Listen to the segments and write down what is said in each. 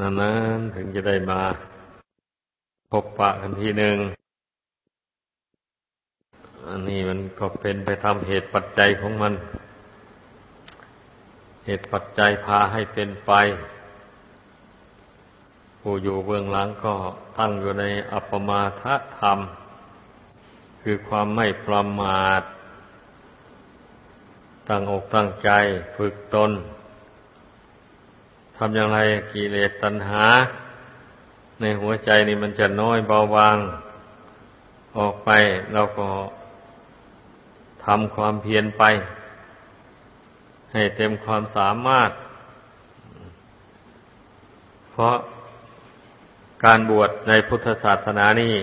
นั้นๆถึงจะได้มา พบปะกันทีหนึ่ง อันนี้มันก็เป็นไปตามเหตุปัจจัยของมัน เหตุปัจจัยพาให้เป็นไป ผู้อยู่เบื้องหลังก็ตั้งอยู่ในอัปมาทธรรม คือความไม่ประมาท ตั้งอกตั้งใจฝึกตน ทำอย่างไรกิเลสตัณหา ในหัวใจนี่มันจะน้อยเบาบาง ออกไปเราก็ทำความเพียรไป ให้เต็มความสามารถ เพราะการบวชในพุทธศาสนานี่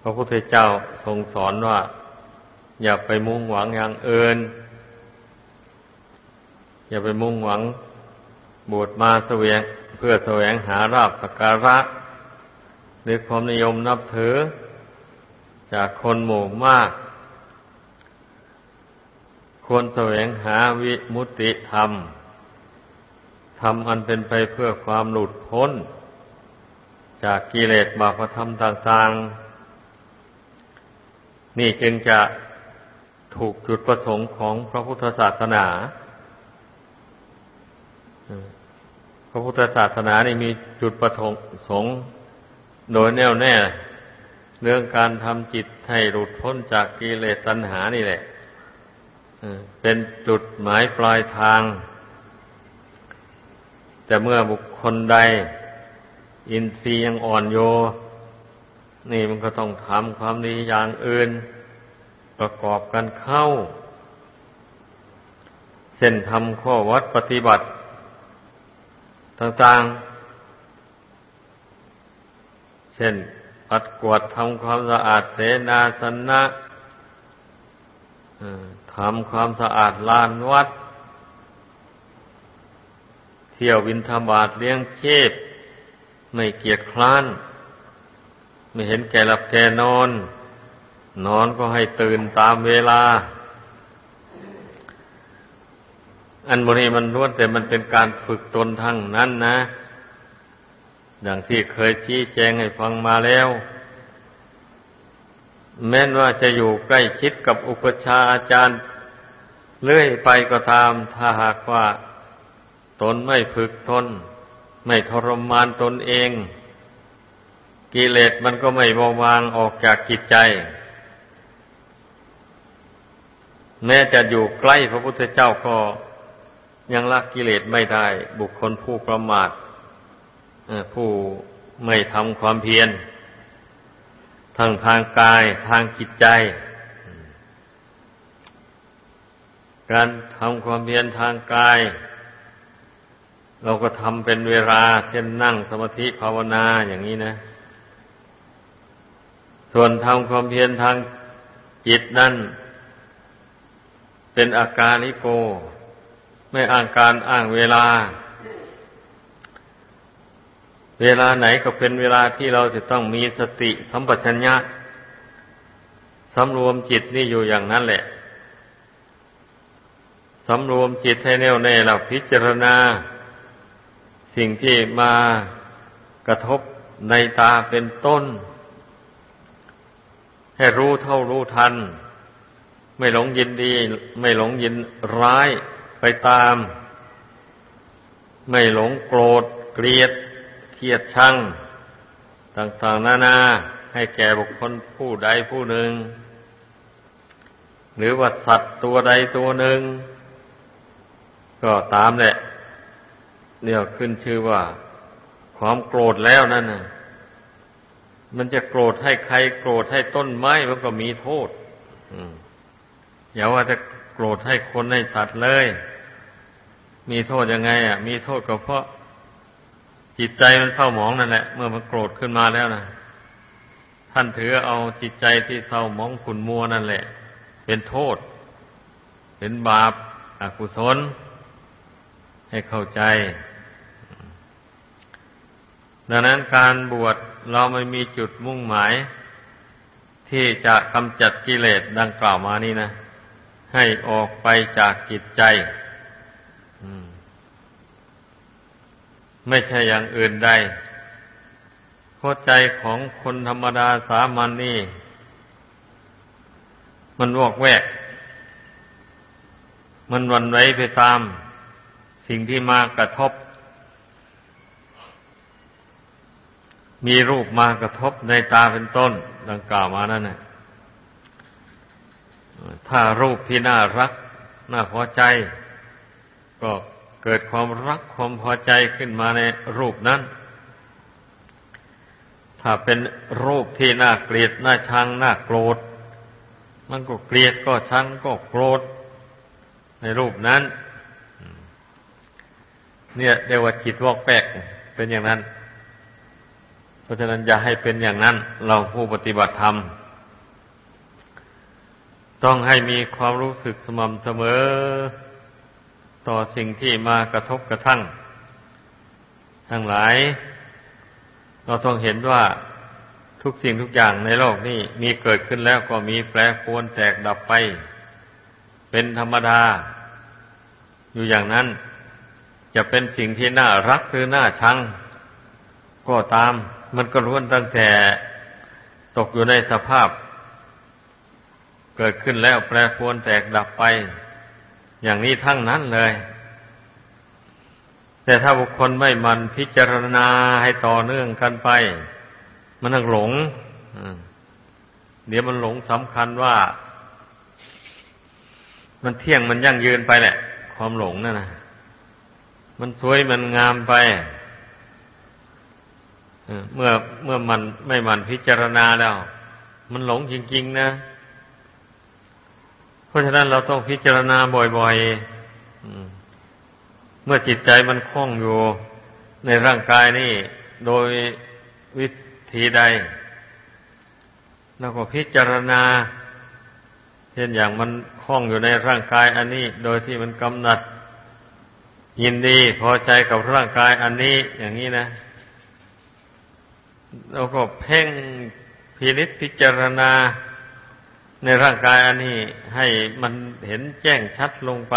พระพุทธเจ้าทรงสอนว่า อย่าไปมุ่งหวังอย่างอื่น อย่าไปมุ่งหวังบวชมาเสวงเพื่อแสวงหาราบสักการะหรือความนิยมนับถือ จากคนหมู่มาก ควรแสวงหาวิมุตติธรรมทำอันเป็นไปเพื่อความหลุดพ้น จากกิเลสบาปธรรมต่างๆ นี่จึงจะถูกจุดประสงค์ของพระพุทธศาสนา พระพุทธศาสนานี่มีจุดประสงค์โดยแน่วแน่ เรื่องการทำจิตให้หลุดพ้นจากกิเลสตัณหานี่แหละเป็นจุดหมายปลายทาง แต่เมื่อบุคคลใด อินทรีย์ยังอ่อนโย นี่มันก็ต้องทำความดีอย่างอื่น ประกอบกันเข้า เส้นทำข้อวัดปฏิบัติ ต่างๆ เช่น ปัดกวดทำความสะอาดเสนาสนะทำความสะอาดลานวัด เที่ยววินธบาตเลี้ยงเชฟไม่เกียจคร้าน ไม่เห็นแก่หลับแก่นอน นอนก็ให้ตื่นตามเวลา อันโมนี้มันล้วนแต่มันเป็นการฝึกตนทั้งนั้นนะอย่างที่เคยชี้แจงให้ฟังมาแล้ว แม้นว่าจะอยู่ใกล้ชิดกับอุปชาอาจารย์ เลื่อยไปก็ตาม ถ้าหากว่า ตนไม่ฝึกทน ไม่ทรมานตนเอง กิเลสมันก็ไม่บาวางออกจากจิตใจแม้จะอยู่ใกล้พระพุทธเจ้าก็ ยังละกิเลสไม่ได้ บุคคลผู้ประมาทผู้ไม่ทำความเพียรทั้งทางกายทางจิตใจ การทำความเพียรทางกาย เราก็ทำเป็นเวลา เช่นนั่งสมาธิภาวนาอย่างนี้นะ ส่วนทำความเพียรทางจิตนั่นเป็นอาการิโก ไม่อ้างการอ้างเวลา เวลาไหนก็เป็นเวลาที่เราจะต้องมีสติสัมปชัญญะสำรวมจิตนี่อยู่อย่างนั้นแหละสำรวมจิตให้แน่วแน่เราพิจารณา สิ่งที่มากระทบในตาเป็นต้น ให้รู้เท่ารู้ทัน ไม่หลงยินดี ไม่หลงยินร้าย ไปตาม ไม่หลงโกรธ เกลียดเคียดชังต่างๆนานา ให้แก่บุคคลผู้ใดผู้หนึ่ง หรือว่าสัตว์ตัวใดตัวหนึ่ง ก็ตามแหละเนี่ยขึ้นชื่อว่า ความโกรธแล้วนั่นน่ะมันจะโกรธให้ใคร โกรธให้ต้นไม้มันก็มีโทษอย่าว่าจะโกรธให้คนให้สัตว์เลย มีโทษยังไง อะ มีโทษก็เพราะจิตใจมันเศร้าหมองนั่นแหละ เมื่อมันโกรธขึ้นมาแล้วนะท่านถือเอาจิตใจที่เศร้าหมองขุนมัวนั่นแหละ เป็นโทษ เป็นบาปอกุศล ให้เข้าใจ ดังนั้นการบวชเราไม่มีจุดมุ่งหมาย ที่จะกำจัดกิเลสดังกล่าวมานี่นะ ให้ออกไปจากจิตใจ ไม่ใช่อย่างอื่นใดเพราะใจของคนธรรมดาสามัญนนี่ มันวอกแวก มันวันไว้ไปตาม สิ่งที่มากระทบ มีรูปมากระทบในตาเป็นต้น ดังกล่าวมานั่นแหละถ้ารูปที่น่ารัก น่าพอใจ ก็เกิดความรักความพอใจขึ้นมาในรูปนั้น ถ้าเป็นรูปที่น่าเกลียดน่าชังน่าโกรธ มันก็เกลียดก็ชังก็โกรธ ในรูปนั้น เนี่ยเรียกว่าจิตวอกแปกเป็นอย่างนั้น เพราะฉะนั้นอย่าให้เป็นอย่างนั้น เราผู้ปฏิบัติธรรมต้องให้มีความรู้สึกสม่ำเสมอ ต่อสิ่งที่มากระทบกระทั่ง ทั้งหลาย เราต้องเห็นว่าทุกสิ่งทุกอย่างในโลกนี้มีเกิดขึ้นแล้วก็มีแปรปรวนแตกดับไป เป็นธรรมดา อยู่อย่างนั้น จะเป็นสิ่งที่น่ารักหรือน่าชัง ก็ตาม มันก็ล้วนตั้งแต่ตกอยู่ในสภาพ เกิดขึ้นแล้วแปรปรวนแตกดับไป อย่างนี้ทั้งนั้นเลย แต่ถ้าบุคคลไม่มันพิจารณาให้ต่อเนื่องกันไป มันหลงเดี๋ยวมันหลงสำคัญว่า มันเที่ยงมันยั่งยืนไปแหละ ความหลงนั่นนะมันสวยมันงามไปเมื่อเมื่อมันไม่มันพิจารณาแล้ว มันหลงจริง ๆ นะ เพราะฉะนั้นเราต้องพิจารณาบ่อยๆ เมื่อจิตใจมันคล่องอยู่ในร่างกายนี่ โดยวิธีใดเราก็พิจารณาเช่นอย่างมันคล่องอยู่ในร่างกายอันนี้ โดยที่มันกำหนัด ยินดีพอใจกับร่างกายอันนี้อย่างนี้นะเราก็เพ่งพินิษพิจารณา ในร่างกายอันนี้ให้มันเห็นแจ้งชัดลงไป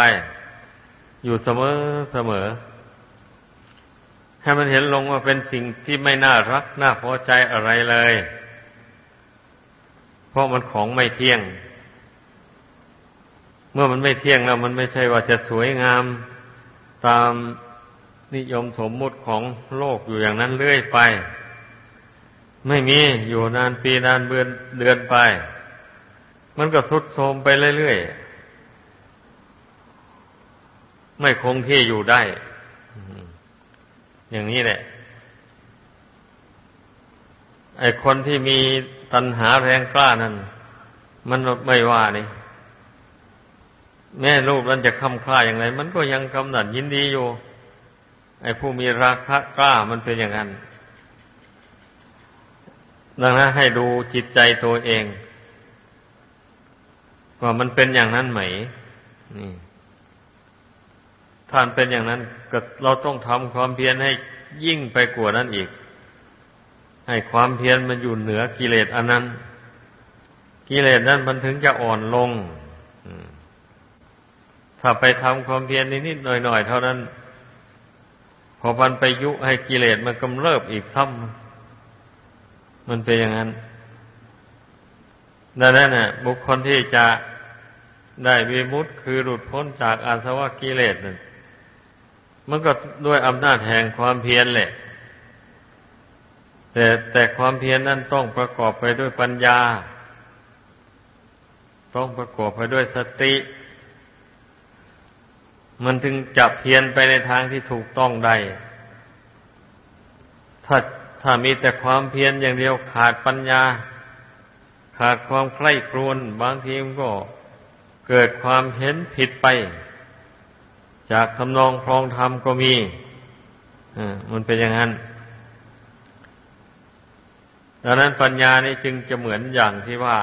อยู่เสมอเสมอ ให้มันเห็นลงว่าเป็นสิ่งที่ไม่น่ารักน่าพอใจอะไรเลย เพราะมันของไม่เที่ยง เมื่อมันไม่เที่ยงแล้ว มันไม่ใช่ว่าจะสวยงามตามนิยมสมมุติของโลกอยู่อย่างนั้นเรื่อยไป ไม่มีอยู่นานปีนานเดือนเดือนไป มันก็ทุดโทรมไปเรื่อยๆ ไม่คงที่อยู่ได้ อย่างนี้แหละ ไอคนที่มีตัณหาแรงกล้านั้น มันไม่ว่านี่ แม่รูปนั้นจะคำคล้าอย่างไร มันก็ยังกำหนัดยินดีอยู่ ไอผู้มีราคะกล้ามันเป็นอย่างนั้น ดังนั้นให้ดูจิตใจตัวเอง ว่ามันเป็นอย่างนั้นไหม นี่ถ้าเป็นอย่างนั้นก็เราต้องทำความเพียรให้ยิ่งไปกว่านั้นอีก ให้ความเพียรมันอยู่เหนือกิเลสอันนั้น กิเลสนั้นมันถึงจะอ่อนลงถ้าไปทำความเพียรนิดๆหน่อยๆเท่านั้น พอมันไปยุให้กิเลสมันกำเริบอีกซ้ำมันเป็นอย่างนั้นดังนั้นน่ะ บุคคลที่จะ ได้วิมุตต์คือหลุดพ้นจากอาสวะกิเลสนั่นมันก็ด้วยอำนาจแห่งความเพียรแหละ แต่แต่ความเพียรนั้นต้องประกอบไปด้วยปัญญา ต้องประกอบไปด้วยสติ มันถึงจับเพียรไปในทางที่ถูกต้องได้ ถ้าถ้ามีแต่ความเพียรอย่างเดียวขาดปัญญา ขาดความใคร่ครวญบางทีมันก็ เกิดความเห็นผิดไป จากทำนองครองธรรมก็มีมันเป็นอย่างนั้น ดังนั้นปัญญานี่จึงจะเหมือนอย่างที่ว่า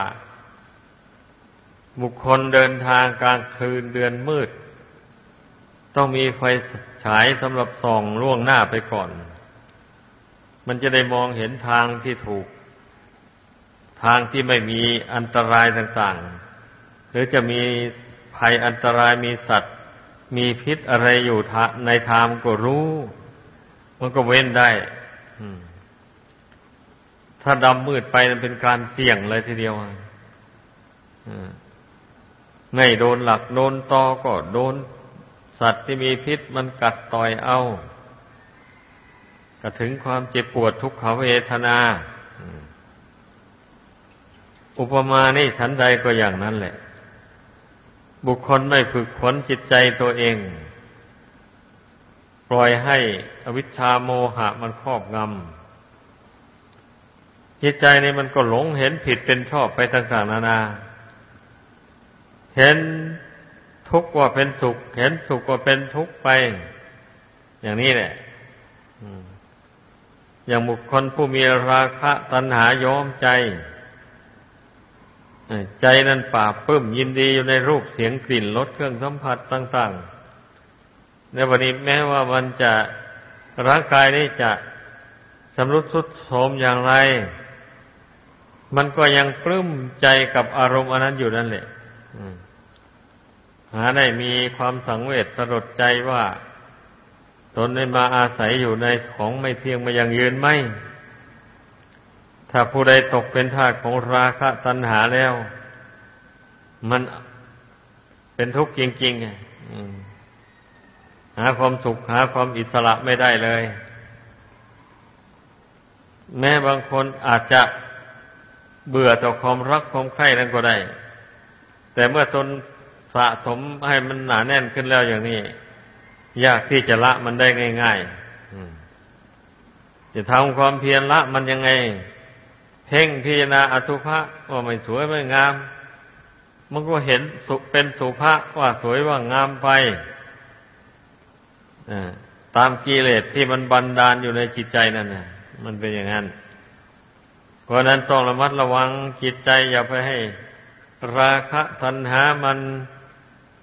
บุคคลเดินทางกลางคืนเดือนมืด ต้องมีไฟฉายสำหรับส่องล่วงหน้าไปก่อน มันจะได้มองเห็นทางที่ถูก ทางที่ไม่มีอันตรายต่างๆ หรือจะมีภัยอันตรายมีสัตว์ มีพิษอะไรอยู่ในทางก็รู้ มันก็เว้นได้ถ้าดำมืดไปมันเป็นการเสี่ยงเลยทีเดียวไม่โดนหลักโดนตอก็โดนสัตว์ที่มีพิษมันกัดต่อยเอาก็ถึงความเจ็บปวดทุกขเวทนา อุปมานี่ฉันใดก็อย่างนั้นแหละ บุคคลไม่ฝึกฝนจิตใจตัวเอง ปล่อยให้อวิชชาโมหะมันครอบงำจิตใจนี่มันก็หลงเห็นผิดเป็นชอบไปต่างๆนานา เห็นทุกข์ว่าเป็นสุข เห็นสุขว่าเป็นทุกข์ไป อย่างนี้แหละอย่างบุคคลผู้มีราคะตัณหาย้อมใจ ใจนั้นป่าปื้มยินดีอยู่ในรูปเสียงกลิ่นรสเครื่องสัมผัสต่างๆ ในวันนี้แม้ว่ามันจะร่างกายนี้จะสำรุดสุดโทมอย่างไร มันก็ยังปลื้มใจกับอารมณ์อันนั้นอยู่นั่นแหละหาได้มีความสังเวชสลดใจว่า ตนได้มาอาศัยอยู่ในของไม่เที่ยงมายังยืนไม่ ถ้าผู้ใดตกเป็นทาสของราคะตัณหาแล้ว มันเป็นทุกข์จริงๆหาความสุขหาความอิสระไม่ได้เลย แม้บางคนอาจจะเบื่อต่อความรักความใคร่นั้นก็ได้ แต่เมื่อตนสะสมให้มันหนาแน่นขึ้นแล้วอย่างนี้ ยากที่จะละมันได้ง่ายๆจะทำความเพียรละมันยังไง เพ่งพิจารณาอสุภะว่าไม่สวยไม่งาม มันก็เห็นสุเป็นสุภะว่าสวยว่างามไปตามกิเลสที่มันบันดาลอยู่ในจิตใจนั่นน่ะมันเป็นอย่างนั้น เพราะนั้นต้องระมัดระวังจิตใจอย่าไปให้ ราคะทันหามัน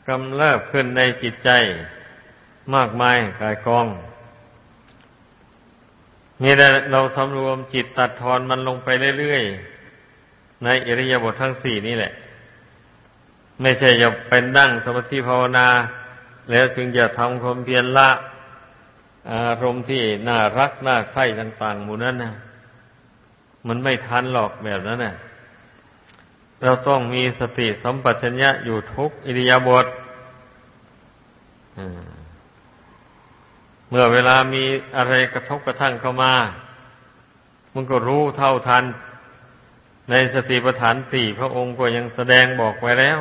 กำเริบขึ้นในจิตใจ มากมายกายกอง มีแต่เราสำรวมจิตตัดทอนมันลงไปเรื่อยๆ ในอริยบททั้งสี่นี่แหละ ไม่ใช่จะเป็นนั่งสมาธิภาวนา แล้วจึงจะทำความเพียรละ อารมณ์ที่น่ารักน่าใคร่ต่างๆหมู่นั้นนะมันไม่ทันหรอกแบบนั้นนะเราต้องมีสติสัมปชัญญะอยู่ทุกอิริยาบถ เมื่อเวลามีอะไรกระทบกระทั่งเข้ามา มันก็รู้เท่าทัน ในสติปัฏฐานสี่พระองค์ก็ยังแสดงบอกไว้แล้ว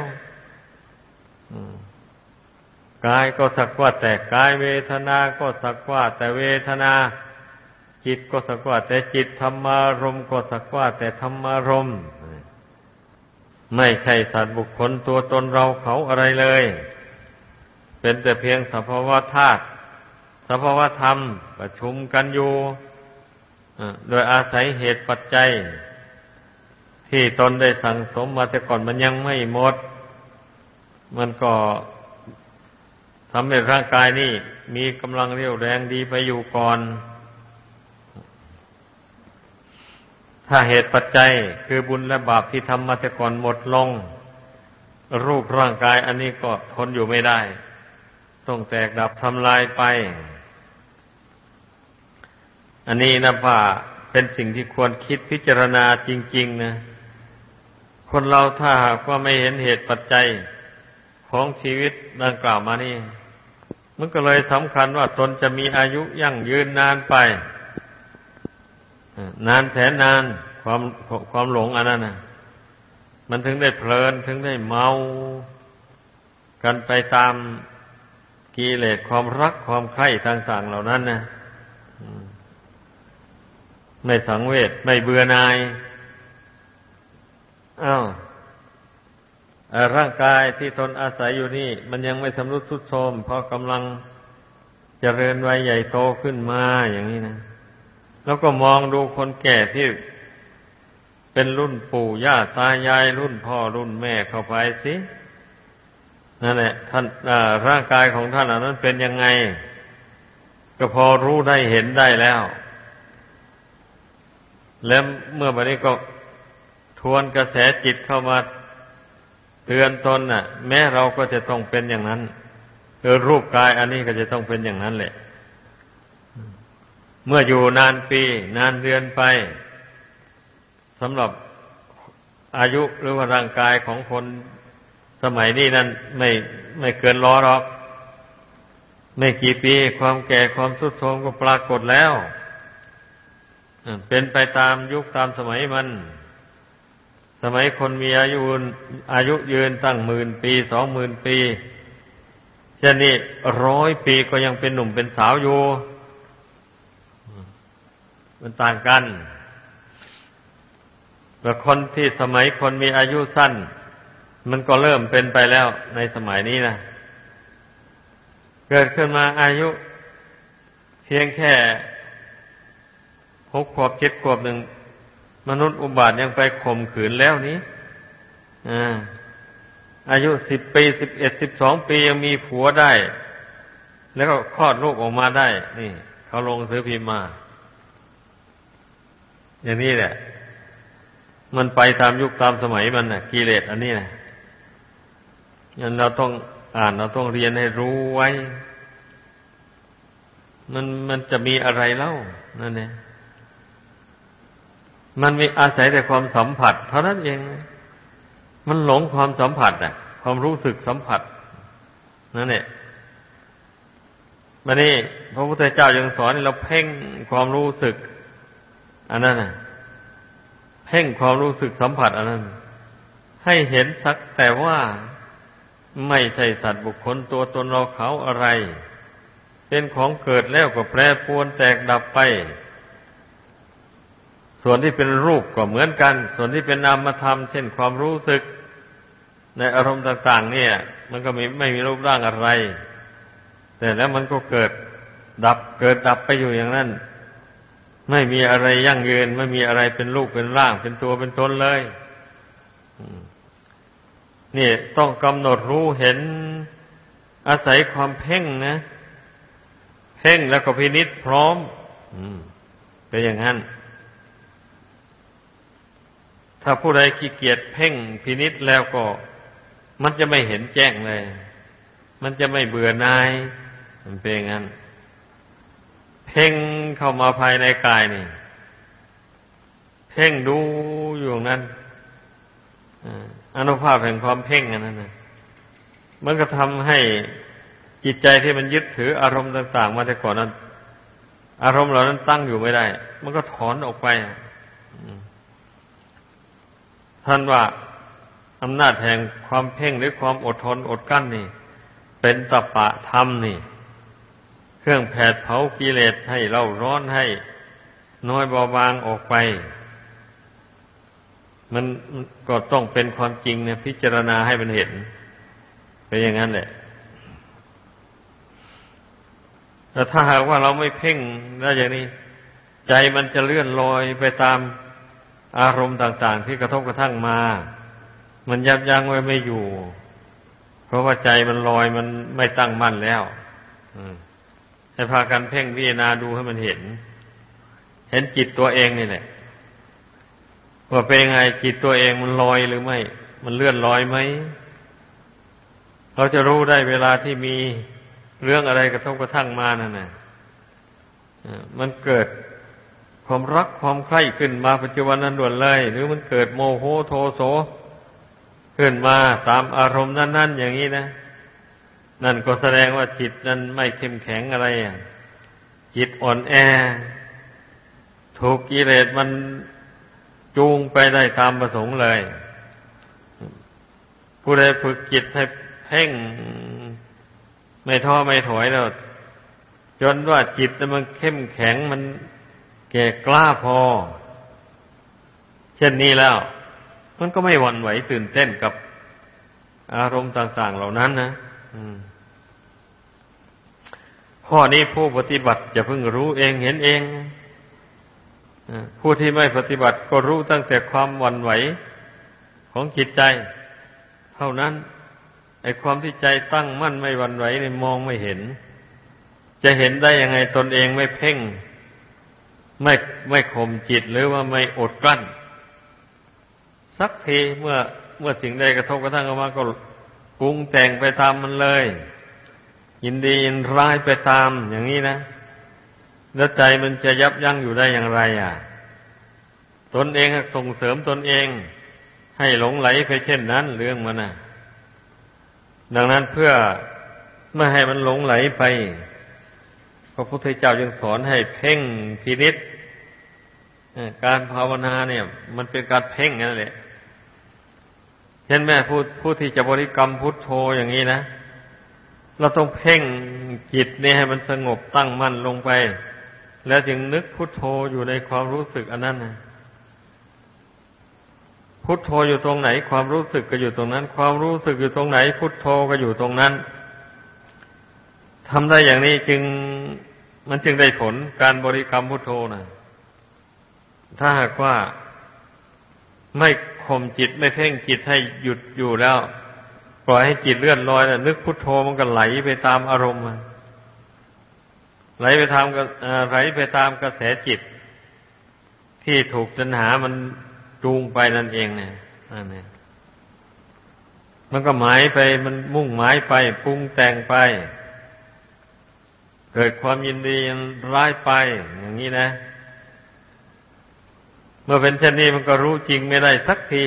กายก็สักว่าแต่กายเวทนา ก็สักว่าแต่เวทนา จิตก็สักว่าแต่จิตธรรมารมก็สักว่าแต่ธรรมารมไม่ใช่สัตว์บุคคลตัวตนเราเขาอะไรเลย เป็นแต่เพียงสภาวะธาตุ สภาวธรรมประชุมกันอยู่โดยอาศัยเหตุปัจจัย ที่ตนได้สั่งสมมาแต่ก่อนมันยังไม่หมด มันก็ทำให้ร่างกายนี่มีกำลังเรี่ยวแรงดีไปอยู่ก่อน ถ้าเหตุปัจจัยคือบุญและบาปที่ทำมาแต่ก่อนหมดลง รูปร่างกายอันนี้ก็ทนอยู่ไม่ได้ ต้องแตกดับทำลายไป อันนี้นะว่าเป็นสิ่งที่ควรคิดพิจารณาจริง ๆ นะ คนเราถ้าหากว่าไม่เห็นเหตุปัจจัยของชีวิตดังกล่าวมานี่ มันก็เลยสำคัญว่าตนจะมีอายุยั่งยืนนานไปนานแสนนานความความหลงอันนั้นนะมันถึงได้เพลินถึงได้เมา กันไปตามกิเลสความรักความใคร่ต่างๆเหล่านั้นนะ ไม่สังเวชไม่เบื่อนายอา้าวร่างกายที่ตนอาศัยอยู่นี่ มันยังไม่สำรุดทุดโทรมเพราะกำลังจเจริญวัยใหญ่โตขึ้นมาอย่างนี้นะ แล้วก็มองดูคนแก่ที่เป็นรุ่นปู่ย่าตายายรุ่นพ่อรุ่นแม่เข้าไปสินั่นแหละท่านร่างกายของท่านนั้นเป็นยังไง ก็พอรู้ได้เห็นได้แล้ว แล้วเมื่อวันนี้ก็ทวนกระแสจิตเข้ามาเตือนตนน่ะ แม้เราก็จะต้องเป็นอย่างนั้นคือรูปกายอันนี้ก็จะต้องเป็นอย่างนั้นแหละ เมื่ออยู่นานปี นานเดือนไปสำหรับอายุหรือว่าร่างกายของคนสมัยนี้นั้นไม่ไม่เกินร้อหรอก ไม่กี่ปีความแก่ความทุดโทรมก็ปรากฏแล้ว เป็นไปตามยุคตามสมัยมัน สมัยคนมีอายุอายุยืนตั้งหมื่นปีสองหมื่นปีเช่นนี้ร้อยปีก็ยังเป็นหนุ่มเป็นสาวอยู่ มันต่างกันแต่คนที่สมัยคนมีอายุสั้น มันก็เริ่มเป็นไปแล้วในสมัยนี้นะเกิดขึ้นมาอายุ เพียงแค่ หกขวบเจ็ดขวบหนึ่งมนุษย์อุบาทยังไปข่มขืนแล้วนี้อาอายุสิบปีสิบเอ็ดสิบสองปียังมีผัวได้ แล้วก็คลอดลูกออกมาได้ นี่ เขาลงซื้อพิมพ์มา อย่างนี้แหละ มันไปตามยุคตามสมัยมันนะกิเลสอันนี้นะงั้นเราต้องอ่านเราต้องเรียนให้รู้ไว้ มันมันจะมีอะไรเล่านั่นเอง มันมีอาศัยแต่ความสัมผัส เท่านั้นเอง มันหลงความสัมผัสอะ ความรู้สึกสัมผัสนั่นแหละมานี่พระพุทธเจ้ายังสอนให้เราเพ่งความรู้สึก อันนั้นน่ะ เพ่งความรู้สึกสัมผัส อันนั้น ให้เห็นสักแต่ว่าไม่ใช่สัตว์บุคคลตัวตนเราเขาอะไร เป็นของเกิดแล้วก็แปรปวนแตกดับไป ส่วนที่เป็นรูปก็เหมือนกัน ส่วนที่เป็นนามธรรม เช่นความรู้สึก ในอารมณ์ต่าง ๆ เนี่ย มันก็มีไม่มีรูปร่างอะไร แต่แล้วมันก็เกิดดับเกิดดับไปอยู่อย่างนั้น ไม่มีอะไรยั่งยืน ไม่มีอะไรเป็นรูปเป็นร่าง เป็นตัวเป็นตนเลยนี่ต้องกำหนดรู้เห็นอาศัยความเพ่งนะ เพ่งแล้วก็พินิษพร้อมเป็นอย่างนั้น ถ้าผู้ใดขี้เกียจเพ่งพินิษแล้วก็ มันจะไม่เห็นแจ้งเลย มันจะไม่เบื่อนาย มันเป็นงั้น เพ่งเข้ามาภายในกายนี่ เพ่งดูอยู่นั้นอนุภาพแห่งความเพ่งอันนั้นนะมันก็ทำให้จิตใจที่มันยึดถืออารมณ์ต่าง ๆ มาแต่ก่อนนั้น อารมณ์เหล่านั้นตั้งอยู่ไม่ได้ มันก็ถอนออกไป ท่านว่าอำนาจแห่งความเพ่งหรือความอดทนอดกั้นนี่ เป็นตปะธรรมนี่ เครื่องแผดเผากิเลสให้เราร้อนให้ น้อยเบาบางออกไป มันก็ต้องเป็นความจริงเนี่ยพิจารณาให้มันเห็นเป็นอย่างนั้นแหละแต่ถ้าหากว่าเราไม่เพ่งได้อย่างนี้ ใจมันจะเลื่อนลอยไปตาม อารมณ์ต่างๆ ที่กระทบกระทั่งมา มันยับยั้งไว้ไม่อยู่ เพราะว่าใจมันลอยมันไม่ตั้งมั่นแล้วให้พากันเพ่งพิจารณาดูให้มันเห็น เห็นจิตตัวเองนี่แหละว่าเป็นไงจิตตัวเองมันลอยหรือไม่ มันเลื่อนลอยไหมเราจะรู้ได้เวลาที่มีเรื่องอะไรกระทบกระทั่งมานั่นนะมันเกิด ความรักความใคร่ขึ้นมาปัจจุบันนั้นด่วนเลย หรือมันเกิดโมโหโทโสขึ้นมาตามอารมณ์นั้น ๆ อย่างนี้นะ นั่นก็แสดงว่าจิตนั้นไม่เข้มแข็งอะไรจิตอ่อนแอ ถูกกิเลสมันจูงไปได้ตามประสงค์เลย ผู้ใดฝึกจิตให้เพ่งไม่ท้อไม่ถอยแล้วจนว่าจิตมันเข้มแข็งมัน แก่กล้าพอ เช่นนี้แล้ว มันก็ไม่หวั่นไหวตื่นเต้นกับอารมณ์ต่าง ๆ เหล่านั้นนะข้อนี้ผู้ปฏิบัติจะเพิ่งรู้เองเห็นเองผู้ที่ไม่ปฏิบัติก็รู้ตั้งแต่ความหวั่นไหวของจิตใจ เท่านั้นไอ้ความที่ใจตั้งมั่นไม่หวั่นไหวนี่มองไม่เห็น จะเห็นได้ยังไงตนเองไม่เพ่ง ไม่ไม่ข่มจิตหรือว่าไม่อดกลั้น สักทีเมื่อเมื่อสิ่งใดกระทบกระทั่งออกมาก็ปรุงแต่งไปตามมันเลย ยินดียินร้ายไปตามอย่างนี้นะแล้วใจมันจะยับยั้งอยู่ได้อย่างไร อะ ตนเองส่งเสริมตนเอง ให้หลงไหลไปเช่นนั้น เรื่องมันนะดังนั้นเพื่อไม่ให้มันหลงไหลไป พระพุทธเจ้ายังสอนให้เพ่งพินิษการภาวนาเนี่ย มันเป็นการเพ่งนั่นแหละ เช่นแม่ผู้ผู้ที่จะบริกรรมพุทโธอย่างนี้นะ เราต้องเพ่งจิตนี่ให้มันสงบตั้งมั่นลงไป แล้วจึงนึกพุทโธอยู่ในความรู้สึกอันนั้นนะพุทโธอยู่ตรงไหน ความรู้สึกก็อยู่ตรงนั้น ความรู้สึกอยู่ตรงไหน พุทโธก็อยู่ตรงนั้น ทำได้อย่างนี้จึงมันจึงได้ผลการบริกรรมพุทโธนะถ้าหากว่าไม่ข่มจิตไม่เพ่งจิตให้หยุดอยู่แล้ว ปล่อยให้จิตเลื่อนลอยนะนึกพุทโธมันก็ไหลไปตามอารมณ์ไหลไปตามไหลไปตามกระแสจิต ที่ถูกปัญหามันจูงไปนั่นเองเนี่ยนั่นเองมันก็หมายไปมันมุ่งหมายไปปรุงแต่งไป เกิดความยินดีร้ายไป อย่างนี้นะ เมื่อเป็นเช่นนี้มันก็รู้จริงไม่ได้สักที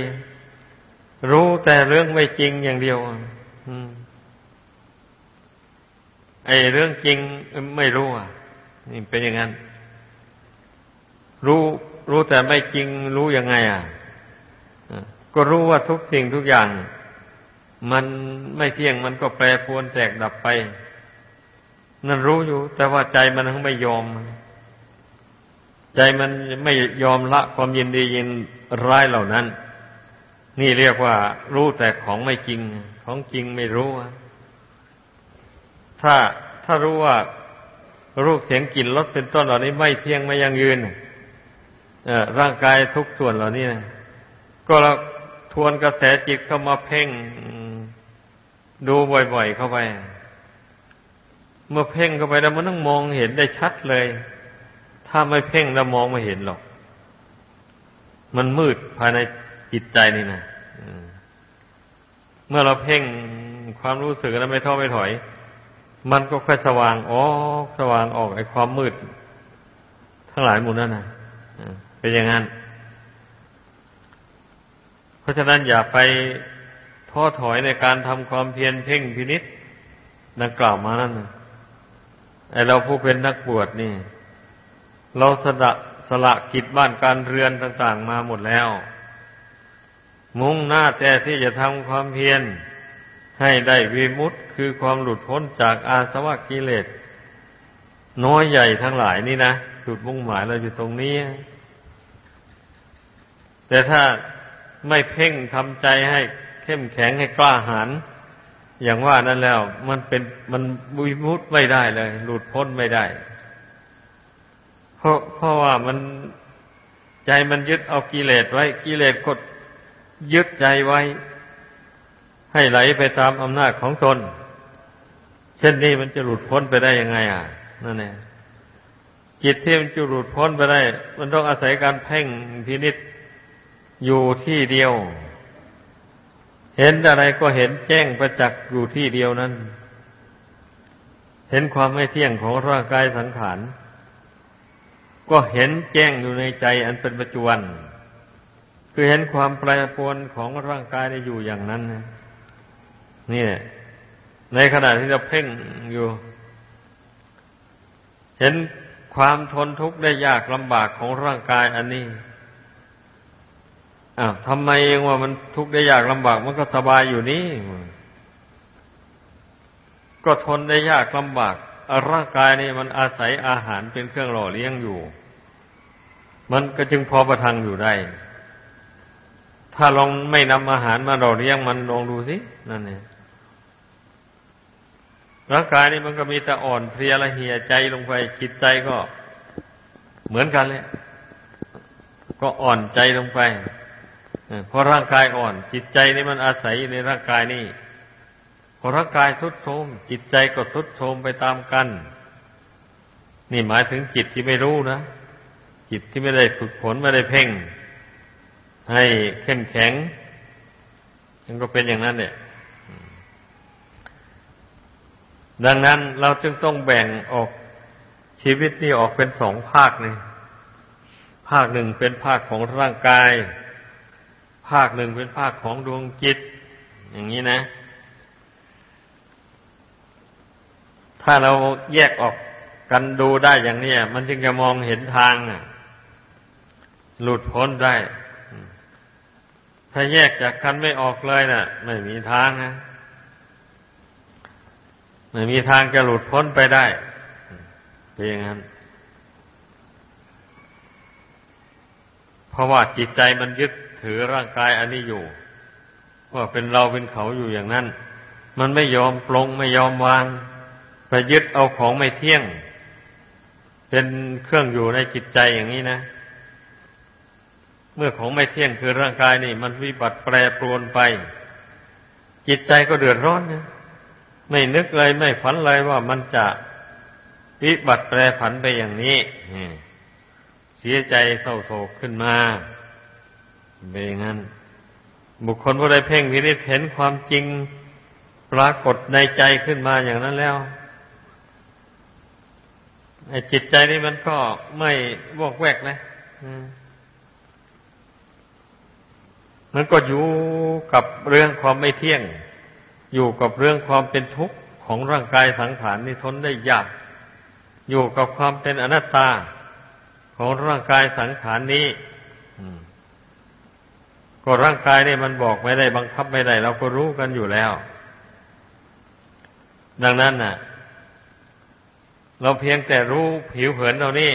รู้แต่เรื่องไม่จริงอย่างเดียวไอ้เรื่องจริงไม่รู้อะนี่เป็นอย่างนั้น รู้รู้แต่ไม่จริงรู้ยังไง อะก็รู้ว่าทุกสิ่งทุกอย่าง มันไม่เที่ยงมันก็แปรปรวนแตกดับไป นั่นรู้อยู่ แต่ว่าใจมันไม่ยอม ใจมันไม่ยอมละความยินดียินร้ายเหล่านั้น นี่เรียกว่า รู้แต่ของไม่จริง ของจริงไม่รู้ถ้าถ้ารู้ว่ารูปเสียงกลิ่นรสเป็นต้นเหล่านี้ไม่เที่ยงไม่ยั่งยืนร่างกายทุกส่วนเหล่านี้นะก็เราทวนกระแสจิตเข้ามาเพ่งดูบ่อยๆเข้าไป เมื่อเพ่งเข้าไปแล้วมันต้องมองเห็นได้ชัดเลย ถ้าไม่เพ่งแล้วมองไม่เห็นหรอก มันมืดภายในจิตใจนี่นะเมื่อเราเพ่งความรู้สึกนั้นไม่ท้อไม่ถอย มันก็ค่อยสว่างออกสว่างออกไอ้ความมืด ทั้งหลายหมู่นั้นนะเป็นอย่างนั้น เพราะฉะนั้นอย่าไปท้อถอยในการทำความเพียรเพ่งพินิษดังกล่าวมานั่นนะ ไอเราผู้เป็นนักบวชนี่ เราสละสละกิจบ้านการเรือนต่าง ๆ มาหมดแล้ว มุ่งหน้าแต่ที่จะทำความเพียรให้ได้วิมุตต์คือความหลุดพ้นจากอาสวะกิเลสน้อยใหญ่ทั้งหลายนี่นะจุดมุ่งหมายเราอยู่ตรงนี้ แต่ถ้าไม่เพ่งทำใจให้เข้มแข็งให้กล้าหาญ อย่างว่านั้นแล้ว มันเป็นมันวิมุตไม่ได้เลย หลุดพ้นไม่ได้ เพราะเพราะว่ามันใจมันยึดเอากิเลสไว้ กิเลสกดยึดใจไว้ ให้ไหลไปตามอำนาจของตนเช่นนี้มันจะหลุดพ้นไปได้ยังไง อะนั่นเองจิตที่มันจะหลุดพ้นไปได้ มันต้องอาศัยการเพ่งพินิษอยู่ที่เดียว เห็นอะไรก็เห็นแจ้งประจักษ์อยู่ที่เดียวนั้น เห็นความไม่เที่ยงของร่างกายสังขาร ก็เห็นแจ้งอยู่ในใจอันเป็นปัจจุบัน คือเห็นความแปรปรวนของร่างกายได้อยู่อย่างนั้น นี่ในขณะที่เราเพ่งอยู่ เห็นความทนทุกข์ได้ยากลำบากของร่างกายอันนี้ อ้าวทำไมเองว่ามันทุกข์ได้ยากลำบาก มันก็สบายอยู่นี่ ก็ทนได้ยากลำบาก ร่างกายนี่มันอาศัยอาหารเป็นเครื่องหล่อเลี้ยงอยู่ มันก็จึงพอประทังอยู่ได้ ถ้าลองไม่นำอาหารมาหล่อเลี้ยงมันลองดูสิ นั่นเองร่างกายนี่มันก็มีแต่อ่อนเพลียละเหี่ยใจลงไปจิตใจก็เหมือนกันเลยก็อ่อนใจลงไป เพราะร่างกายอ่อน จิตใจนี่มันอาศัยในร่างกายนี่พอร่างกายทุดโทมจิตใจก็ทุดโทมไปตามกัน นี่หมายถึงจิตที่ไม่รู้นะ จิตที่ไม่ได้ฝึกฝนไม่ได้เพ่ง ให้เข้มแข็งมันก็เป็นอย่างนั้นเนี่ยดังนั้นเราจึงต้องแบ่งออกชีวิตนี่ออกเป็นสองภาคนี่ภาคหนึ่งเป็นภาคของร่างกาย ภาคหนึ่งเป็นภาคของดวงจิต อย่างนี้นะ ถ้าเราแยกออกกันดูได้อย่างนี้มันจึงจะมองเห็นทางหลุดพ้นได้ ถ้าแยกจากกันไม่ออกเลยนะ่ะ ไม่มีทางนะไม่มีทางจะหลุดพ้นไปได้เป็นอย่างนั้นเพราะว่าจิตใจมันยึด ถือร่างกายอันนี้อยู่ ว่าเป็นเราเป็นเขาอยู่อย่างนั้น มันไม่ยอมปลงไม่ยอมวางไปยึดเอาของไม่เที่ยง เป็นเครื่องอยู่ในจิตใจอย่างนี้นะเมื่อของไม่เที่ยงคือร่างกายนี่ มันวิบัติแปรปรวนไป จิตใจก็เดือดร้อนนะไม่นึกเลยไม่ฝันเลยว่ามันจะวิบัติแปรผันไปอย่างนี้เสียใจเศร้าโศกขึ้นมา เป็นงั้น บุคคลผู้ใดเพ่งพินิจเห็นความจริงปรากฏในใจขึ้นมาอย่างนั้นแล้วไอ้จิตใจนี่มันก็ไม่วอกแวกนะมันก็อยู่กับเรื่องความไม่เที่ยง อยู่กับเรื่องความเป็นทุกข์ของร่างกายสังขารนี่ทนได้ยาก อยู่กับความเป็นอนัตตาของร่างกายสังขารนี้ ก็ร่างกายนี่มันบอกไม่ได้บังคับไม่ได้เราก็รู้กันอยู่แล้ว ดังนั้นน่ะ เราเพียงแต่รู้ผิวเผินเรานี่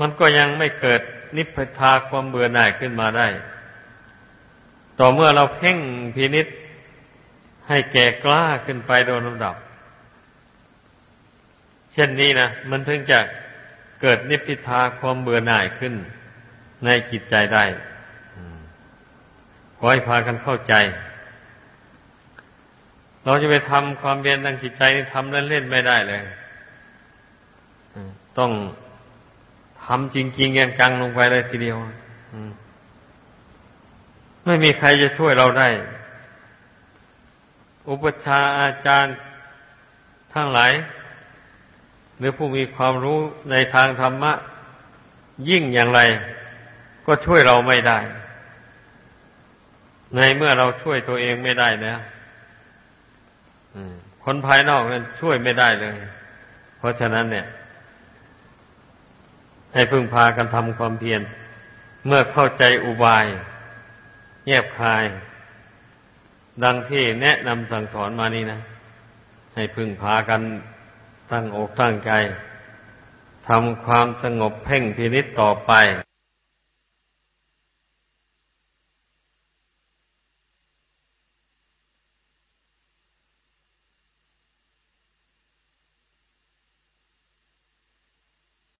มันก็ยังไม่เกิดนิพพทาความเบื่อหน่ายขึ้นมาได้ ต่อเมื่อเราเพ่งพินิษให้แก่กล้าขึ้นไปโดยลำดับ เช่นนี้นะมันถึงจะเกิดนิพพิทาความเบื่อหน่ายขึ้นในจิตใจได้ ขอให้พากันเข้าใจ เราจะไปทำความเรียนทางจิตใจนี่ทำเล่นๆไม่ได้เลยต้องทำจริงๆกังลงไปเลยทีเดียวไม่มีใครจะช่วยเราได้ อุปชาอาจารย์ทั้งหลาย หรือผู้มีความรู้ในทางธรรมะ ยิ่งอย่างไร ก็ช่วยเราไม่ได้ ในเมื่อเราช่วยตัวเองไม่ได้นะคนภายนอกนั้นช่วยไม่ได้เลย เพราะฉะนั้นเนี่ย ให้พึ่งพากันทำความเพียรเมื่อเข้าใจอุบายแยบคาย ดังที่แนะนำสั่งสอนมานี่นะ ให้พึ่งพากันตั้งอกตั้งใจทำความสงบเพ่งพินิษต่อไป